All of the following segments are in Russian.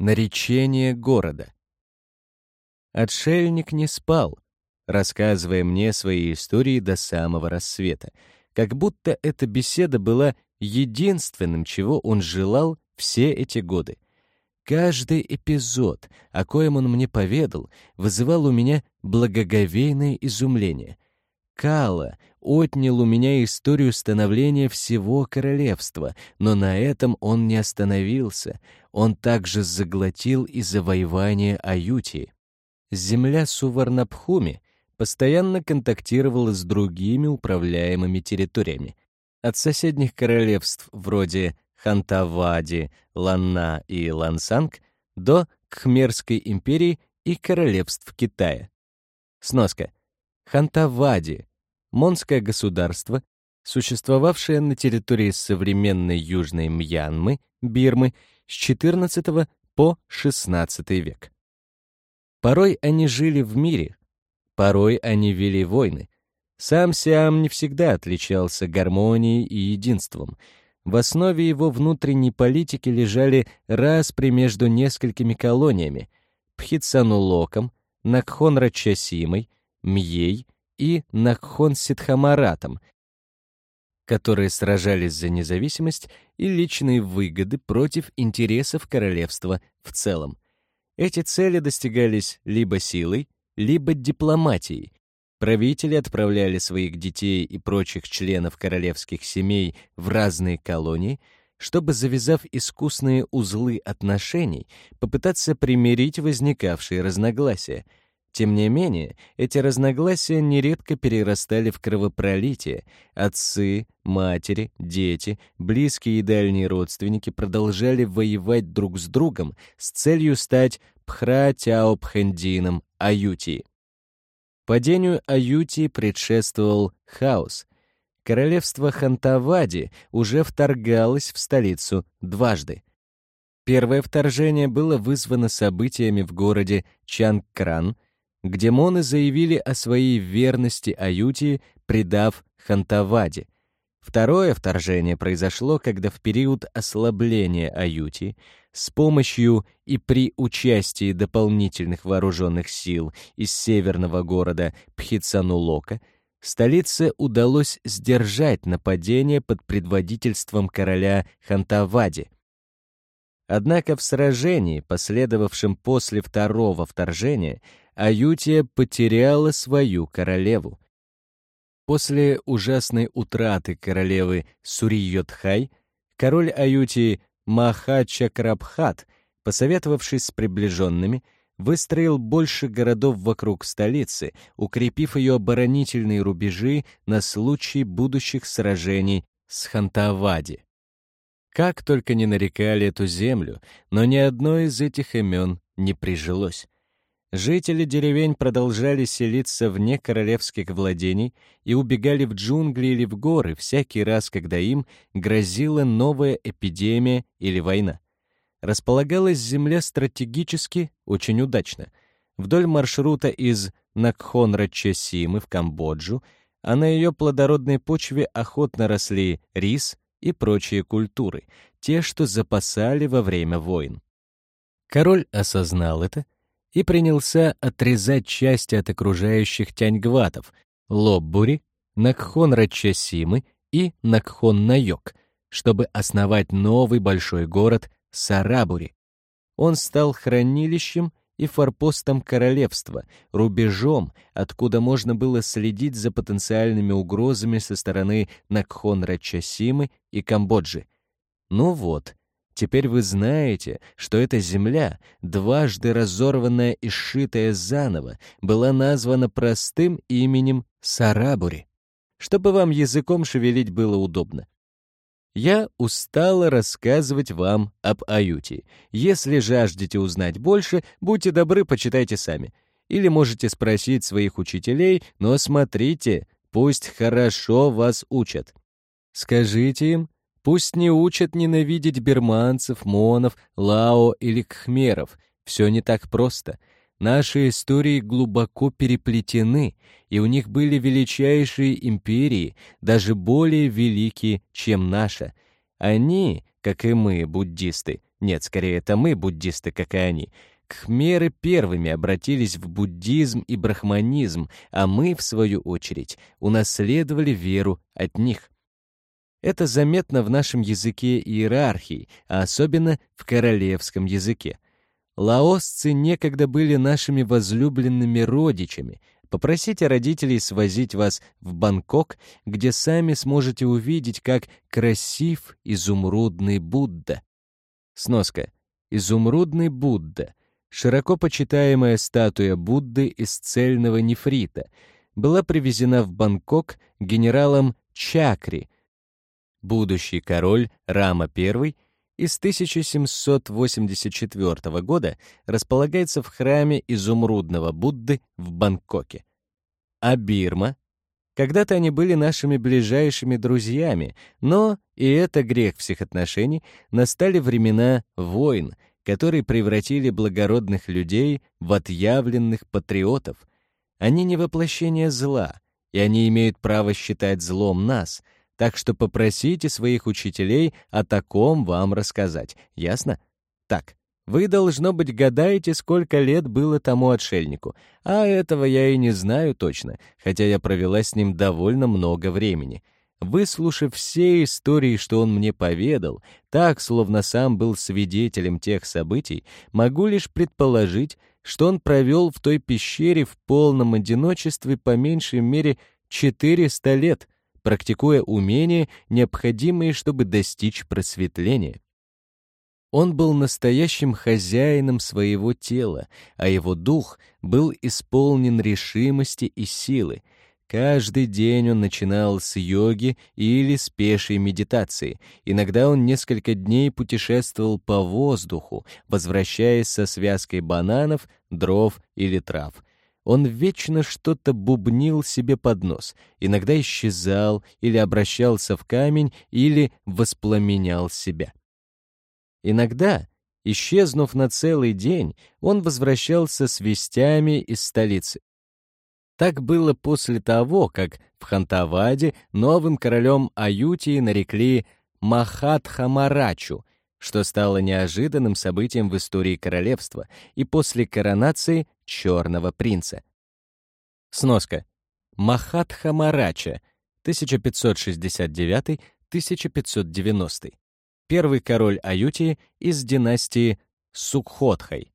Наречение города. Отшельник не спал, рассказывая мне свои истории до самого рассвета, как будто эта беседа была единственным, чего он желал все эти годы. Каждый эпизод, о коем он мне поведал, вызывал у меня благоговейное изумление. Кала отнял у меня историю становления всего королевства, но на этом он не остановился. Он также заглотил и завоевание Аютии. Земля Суварнабхуми постоянно контактировала с другими управляемыми территориями. От соседних королевств вроде Хантавади, Ланна и Лансанг до Кхмерской империи и королевств Китая. Сноска. Хантавади — монское государство, существовавшее на территории современной Южной Мьянмы, Бирмы, с XIV по XVI век. Порой они жили в мире, порой они вели войны. Сам Сиам не всегда отличался гармонией и единством — в основе его внутренней политики лежали распри между несколькими колониями — Пхитсанулоком, Накхон-Рачасимой, Мьей и Накхон-Ситхамаратом, которые сражались за независимость и личные выгоды против интересов королевства в целом. Эти цели достигались либо силой, либо дипломатией, Правители отправляли своих детей и прочих членов королевских семей в разные колонии, чтобы, завязав искусные узлы отношений, попытаться примирить возникавшие разногласия. Тем не менее, эти разногласия нередко перерастали в кровопролитие. Отцы, матери, дети, близкие и дальние родственники продолжали воевать друг с другом с целью стать Пхра-Тяо-Пхэндином. Падению Аютии предшествовал хаос. Королевство Хантавади уже вторгалось в столицу дважды. Первое вторжение было вызвано событиями в городе Чангкран, где моны заявили о своей верности Аютии, предав Хантавади. Второе вторжение произошло, когда в период ослабления Аютии с помощью и при участии дополнительных вооруженных сил из северного города Пхитсанулока столице удалось сдержать нападение под предводительством короля Хантавади. Однако в сражении, последовавшем после второго вторжения, Аютия потеряла свою королеву. После ужасной утраты королевы Сурийотхай король Аютии Махачакрабхат, посоветовавшись с приближенными, выстроил больше городов вокруг столицы, укрепив ее оборонительные рубежи на случай будущих сражений с Хантавади. Как только не нарекали эту землю, но ни одно из этих имен не прижилось. Жители деревень продолжали селиться вне королевских владений и убегали в джунгли или в горы всякий раз, когда им грозила новая эпидемия или война. Располагалась земля стратегически очень удачно. Вдоль маршрута из Накхон-Рачесимы в Камбоджу, а на ее плодородной почве охотно росли рис и прочие культуры, те, что запасали во время войн. Король осознал это — и принялся отрезать части от окружающих тяньгватов — Лоббури, Накхон-Рачасимы и Накхон-Найок, чтобы основать новый большой город Сарабури. Он стал хранилищем и форпостом королевства, рубежом, откуда можно было следить за потенциальными угрозами со стороны Накхон-Рачасимы и Камбоджи. Ну вот, Теперь вы знаете, что эта земля, дважды разорванная и сшитая заново, была названа простым именем Сарабури, чтобы вам языком шевелить было удобно. Я устала рассказывать вам об Аюте. Если жаждете узнать больше, будьте добры, почитайте сами. Или можете спросить своих учителей, но смотрите, пусть хорошо вас учат. Скажите им, Пусть не учат ненавидеть берманцев, монов, лао или кхмеров. Все не так просто. Наши истории глубоко переплетены, и у них были величайшие империи, даже более великие, чем наша. Они, как и мы, буддисты, Нет, скорее, это мы, буддисты, как и они. Кхмеры первыми обратились в буддизм и брахманизм, а мы, в свою очередь, унаследовали веру от них. Это заметно в нашем языке иерархии, а особенно в королевском языке. Лаосцы некогда были нашими возлюбленными родичами. Попросите родителей свозить вас в Бангкок, где сами сможете увидеть, как красив изумрудный Будда. Сноска. Изумрудный Будда — широко почитаемая статуя Будды из цельного нефрита, была привезена в Бангкок генералом Чакри — будущий король Рама I из 1784 года располагается в храме изумрудного Будды в Бангкоке. А Бирма? Когда-то они были нашими ближайшими друзьями, но, и это грех всех отношений, настали времена войн, которые превратили благородных людей в отъявленных патриотов. Они не воплощение зла, и они имеют право считать злом нас — так что попросите своих учителей о таком вам рассказать. Ясно? Так, вы, должно быть, гадаете, сколько лет было тому отшельнику, а этого я и не знаю точно, хотя я провела с ним довольно много времени. Выслушав все истории, что он мне поведал, так, словно сам был свидетелем тех событий, могу лишь предположить, что он провел в той пещере в полном одиночестве по меньшей мере 400 лет — практикуя умения, необходимые, чтобы достичь просветления. Он был настоящим хозяином своего тела, а его дух был исполнен решимости и силы. Каждый день он начинал с йоги или с пешей медитации. Иногда он несколько дней путешествовал по воздуху, возвращаясь со связкой бананов, дров или трав — он вечно что-то бубнил себе под нос, иногда исчезал или обращался в камень, или воспламенял себя. Иногда, исчезнув на целый день, он возвращался с вестями из столицы. Так было после того, как в Хантаваде новым королем Аютии нарекли Махатхамарачу, что стало неожиданным событием в истории королевства, и после коронации Черного принца. Сноска. Махатха Марача, 1569-1590. Первый король Аютии из династии Сукхотхай.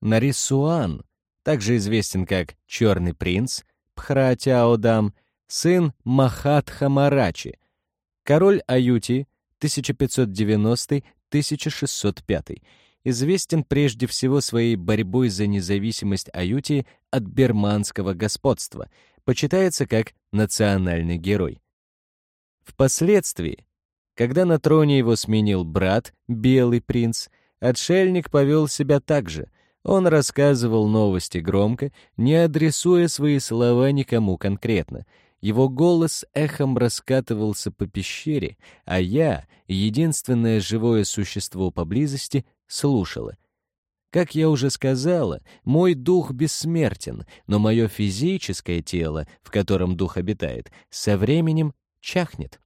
Нарисуан, также известен как Черный принц, Пхратяодам, сын Махатха Марачи, король Аютии 1590-1605, известен прежде всего своей борьбой за независимость Аютии от берманского господства, почитается как национальный герой. Впоследствии, когда на троне его сменил брат, Белый принц, отшельник повел себя так же. Он рассказывал новости громко, не адресуя свои слова никому конкретно. Его голос эхом раскатывался по пещере, а я, единственное живое существо поблизости, слушала. Как я уже сказала, мой дух бессмертен, но мое физическое тело, в котором дух обитает, со временем чахнет.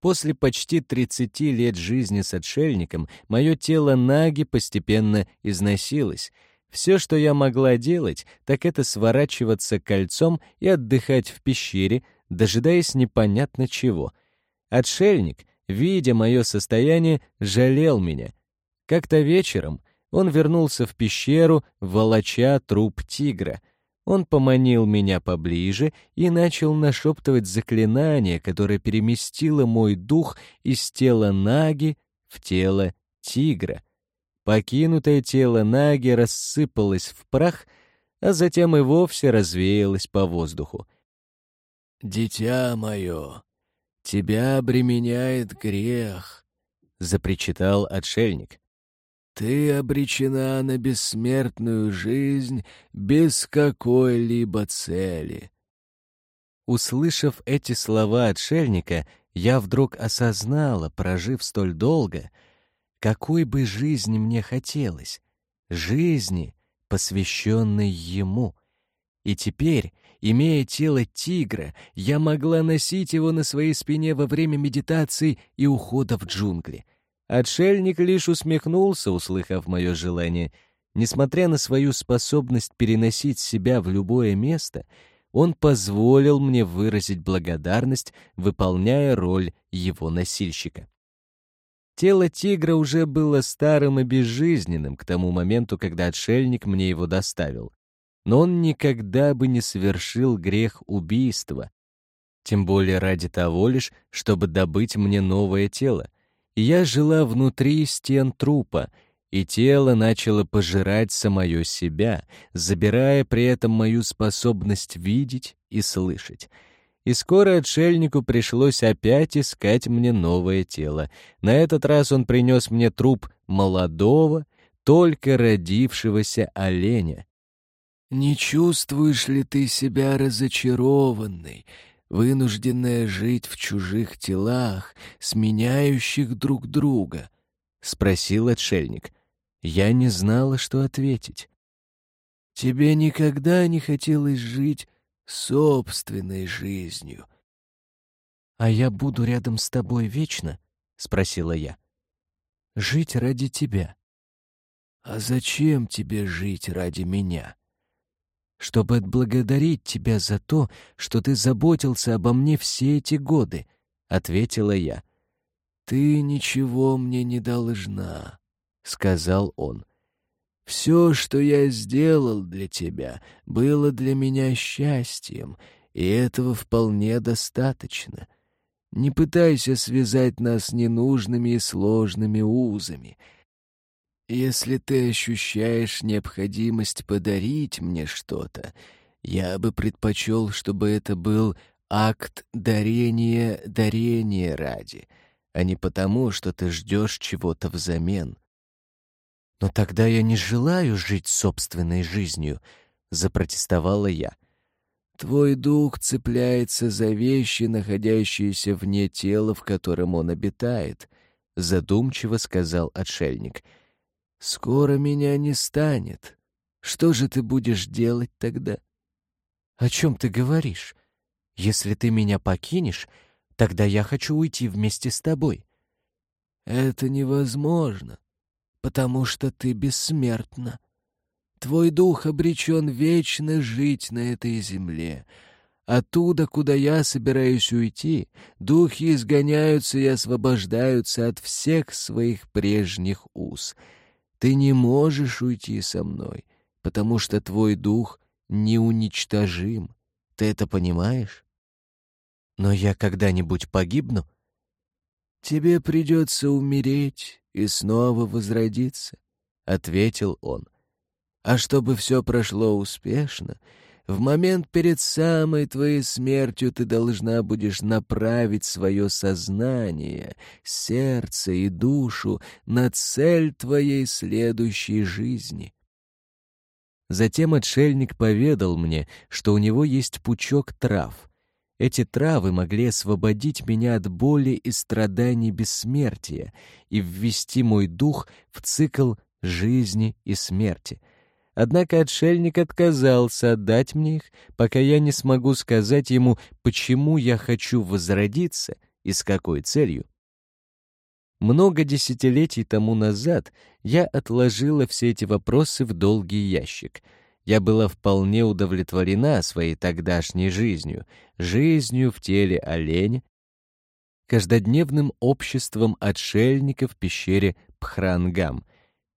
После почти 30 лет жизни с отшельником мое тело Наги постепенно износилось. Все, что я могла делать, так это сворачиваться кольцом и отдыхать в пещере, дожидаясь непонятно чего. Отшельник, видя мое состояние, жалел меня, как-то вечером он вернулся в пещеру, волоча труп тигра. Он поманил меня поближе и начал нашептывать заклинание, которое переместило мой дух из тела Наги в тело тигра. Покинутое тело Наги рассыпалось в прах, а затем и вовсе развеялось по воздуху. «Дитя мое, тебя обременяет грех», — запричитал отшельник. Ты обречена на бессмертную жизнь без какой-либо цели. Услышав эти слова отшельника, я вдруг осознала, прожив столь долго, какой бы жизни мне хотелось, жизни, посвященной ему. И теперь, имея тело тигра, я могла носить его на своей спине во время медитации и ухода в джунгли — Отшельник лишь усмехнулся, услыхав мое желание. Несмотря на свою способность переносить себя в любое место, он позволил мне выразить благодарность, выполняя роль его носильщика. Тело тигра уже было старым и безжизненным к тому моменту, когда отшельник мне его доставил. Но он никогда бы не совершил грех убийства, тем более ради того лишь, чтобы добыть мне новое тело. И я жила внутри стен трупа, и тело начало пожирать самое себя, забирая при этом мою способность видеть и слышать. И скоро отшельнику пришлось опять искать мне новое тело. На этот раз он принес мне труп молодого, только родившегося оленя. «Не чувствуешь ли ты себя разочарованной, вынужденная жить в чужих телах, сменяющих друг друга?» — спросил отшельник. Я не знала, что ответить. «Тебе никогда не хотелось жить собственной жизнью?» «А я буду рядом с тобой вечно?» — спросила я. «Жить ради тебя». «А зачем тебе жить ради меня?» «Чтобы отблагодарить тебя за то, что ты заботился обо мне все эти годы», — ответила я. «Ты ничего мне не должна», — сказал он. «Все, что я сделал для тебя, было для меня счастьем, и этого вполне достаточно. Не пытайся связать нас ненужными и сложными узами. Если ты ощущаешь необходимость подарить мне что-то, я бы предпочел, чтобы это был акт дарения дарения ради, а не потому, что ты ждешь чего-то взамен. «Но тогда я не желаю жить собственной жизнью», — запротестовала я. «Твой дух цепляется за вещи, находящиеся вне тела, в котором он обитает», — задумчиво сказал отшельник. «Скоро меня не станет. Что же ты будешь делать тогда?» «О чем ты говоришь? Если ты меня покинешь, тогда я хочу уйти вместе с тобой». «Это невозможно потому что ты бессмертна. Твой дух обречен вечно жить на этой земле. Оттуда, куда я собираюсь уйти, духи изгоняются и освобождаются от всех своих прежних уз. Ты не можешь уйти со мной, потому что твой дух неуничтожим. Ты это понимаешь? Но я когда-нибудь погибну? Тебе придется умереть и снова возродиться, — ответил он. А чтобы все прошло успешно, в момент перед самой твоей смертью ты должна будешь направить свое сознание, сердце и душу на цель твоей следующей жизни. Затем отшельник поведал мне, что у него есть пучок трав, эти травы могли освободить меня от боли и страданий бессмертия и ввести мой дух в цикл жизни и смерти. Однако отшельник отказался отдать мне их, пока я не смогу сказать ему, почему я хочу возродиться и с какой целью. Много десятилетий тому назад я отложила все эти вопросы в долгий ящик — я была вполне удовлетворена своей тогдашней жизнью, жизнью в теле оленя, каждодневным обществом отшельника в пещере Пхрангам.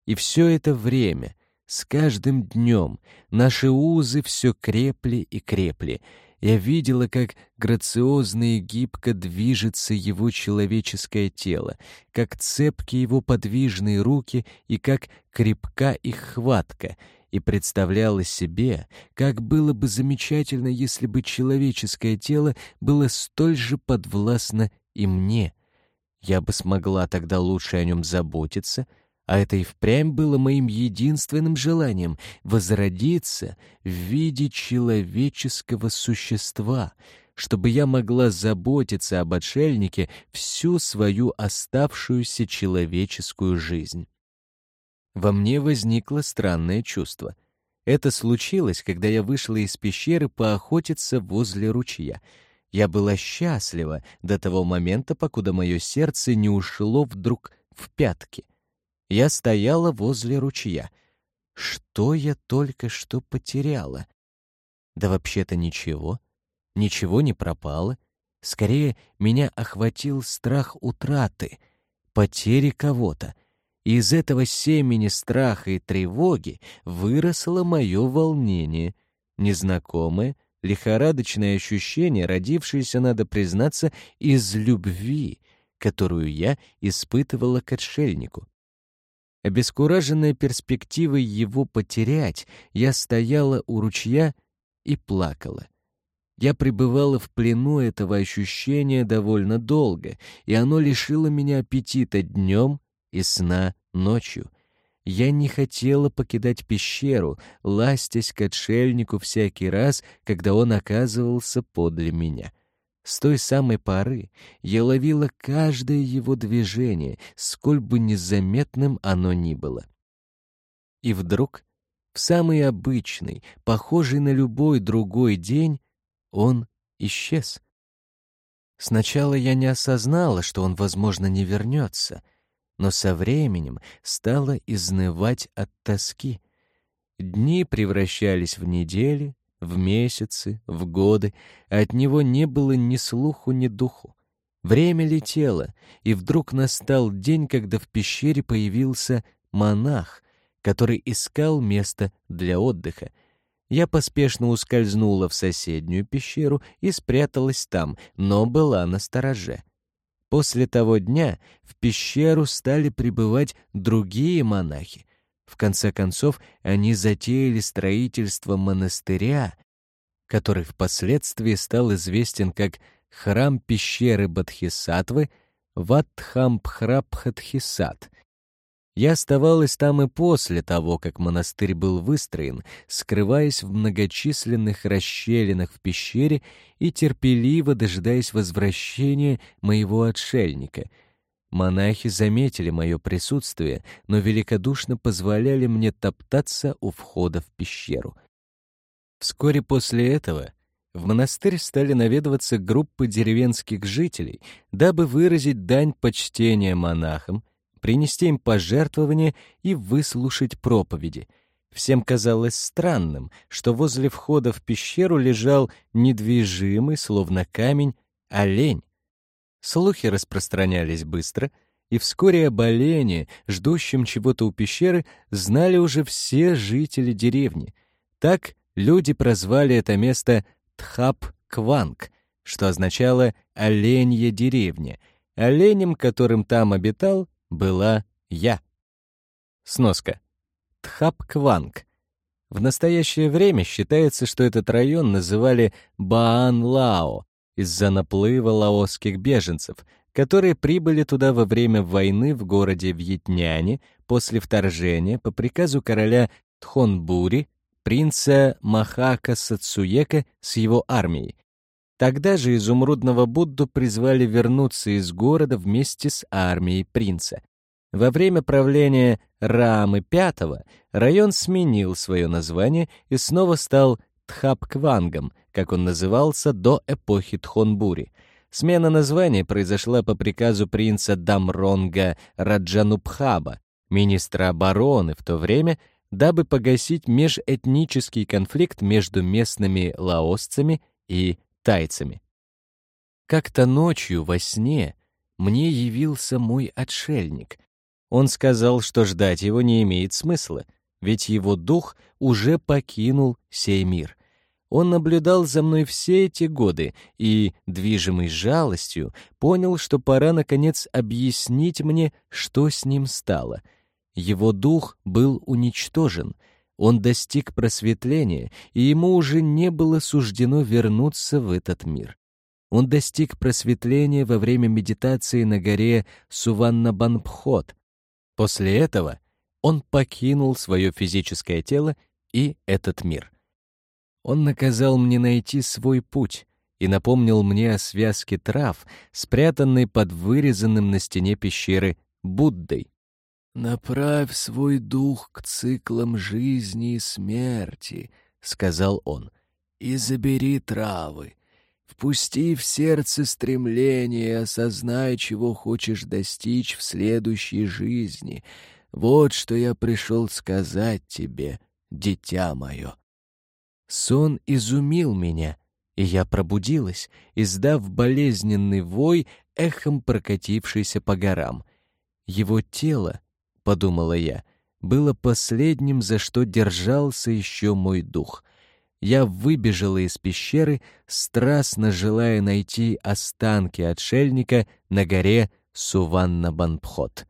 И все это время, с каждым днем, наши узы все крепли и крепли. Я видела, как грациозно и гибко движется его человеческое тело, как цепки его подвижные руки и как крепка их хватка — и представляла себе, как было бы замечательно, если бы человеческое тело было столь же подвластно и мне. Я бы смогла тогда лучше о нем заботиться, а это и впрямь было моим единственным желанием — возродиться в виде человеческого существа, чтобы я могла заботиться об отшельнике всю свою оставшуюся человеческую жизнь. Во мне возникло странное чувство. Это случилось, когда я вышла из пещеры поохотиться возле ручья. Я была счастлива до того момента, покуда мое сердце не ушло вдруг в пятки. Я стояла возле ручья. Что я только что потеряла? Да вообще-то ничего. Ничего не пропало. Скорее, меня охватил страх утраты, потери кого-то. И из этого семени страха и тревоги выросло мое волнение, незнакомое, лихорадочное ощущение, родившееся, надо признаться, из любви, которую я испытывала к отшельнику. Обескураженная перспективой его потерять, я стояла у ручья и плакала. Я пребывала в плену этого ощущения довольно долго, и оно лишило меня аппетита днем и сна ночью. Я не хотела покидать пещеру, ластясь к отшельнику всякий раз, когда он оказывался подле меня. С той самой поры я ловила каждое его движение, сколь бы незаметным оно ни было. И вдруг, в самый обычный, похожий на любой другой день, он исчез. Сначала я не осознала, что он, возможно, не вернется, но со временем стала изнывать от тоски. Дни превращались в недели, в месяцы, в годы, а от него не было ни слуху, ни духу. Время летело, и вдруг настал день, когда в пещере появился монах, который искал место для отдыха. Я поспешно ускользнула в соседнюю пещеру и спряталась там, но была на стороже. После того дня в пещеру стали прибывать другие монахи, в конце концов, они затеяли строительство монастыря, который впоследствии стал известен как храм пещеры Бадхисатвы Ватхампхрабхатхисат. Я оставалась там и после того, как монастырь был выстроен, скрываясь в многочисленных расщелинах в пещере и терпеливо дожидаясь возвращения моего отшельника — Монахи заметили мое присутствие, но великодушно позволяли мне топтаться у входа в пещеру. Вскоре после этого в монастырь стали наведываться группы деревенских жителей, дабы выразить дань почтения монахам, принести им пожертвования и выслушать проповеди. Всем казалось странным, что возле входа в пещеру лежал недвижимый, словно камень, олень, Слухи распространялись быстро, и вскоре о болении, ждущем чего-то у пещеры, знали уже все жители деревни. Так люди прозвали это место Тхап-Кванг, что означало «оленья деревня». Оленем, которым там обитал, была я. Сноска. Тхап-Кванг. В настоящее время считается, что этот район называли Баан-Лао, из-за наплыва лаосских беженцев, которые прибыли туда во время войны в городе Вьентьяне после вторжения по приказу короля Тхонбури, принца Махака Сацуека с его армией. Тогда же изумрудного Будду призвали вернуться из города вместе с армией принца. Во время правления Рамы V район сменил свое название и снова стал Тхапквангом, как он назывался до эпохи Тхонбури. Смена названия произошла по приказу принца Дамронга Раджанупхаба, министра обороны в то время, дабы погасить межэтнический конфликт между местными лаосцами и тайцами. Как-то ночью во сне мне явился мой отшельник. Он сказал, что ждать его не имеет смысла, ведь его дух уже покинул сей мир. Он наблюдал за мной все эти годы и, движимый жалостью, понял, что пора, наконец, объяснить мне, что с ним стало. Его дух был уничтожен, он достиг просветления, и ему уже не было суждено вернуться в этот мир. Он достиг просветления во время медитации на горе Суваннабанпхот. После этого он покинул свое физическое тело и этот мир — он наказал мне найти свой путь и напомнил мне о связке трав, спрятанной под вырезанным на стене пещеры Буддой. «Направь свой дух к циклам жизни и смерти», — сказал он, — «и забери травы. Впусти в сердце стремление осознай, чего хочешь достичь в следующей жизни. Вот что я пришел сказать тебе, дитя мое. Сон изумил меня, и я пробудилась, издав болезненный вой, эхом прокатившийся по горам. Его тело, — подумала я, — было последним, за что держался еще мой дух. Я выбежала из пещеры, страстно желая найти останки отшельника на горе Суванна-Банпхот.